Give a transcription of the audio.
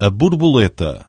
A borboleta.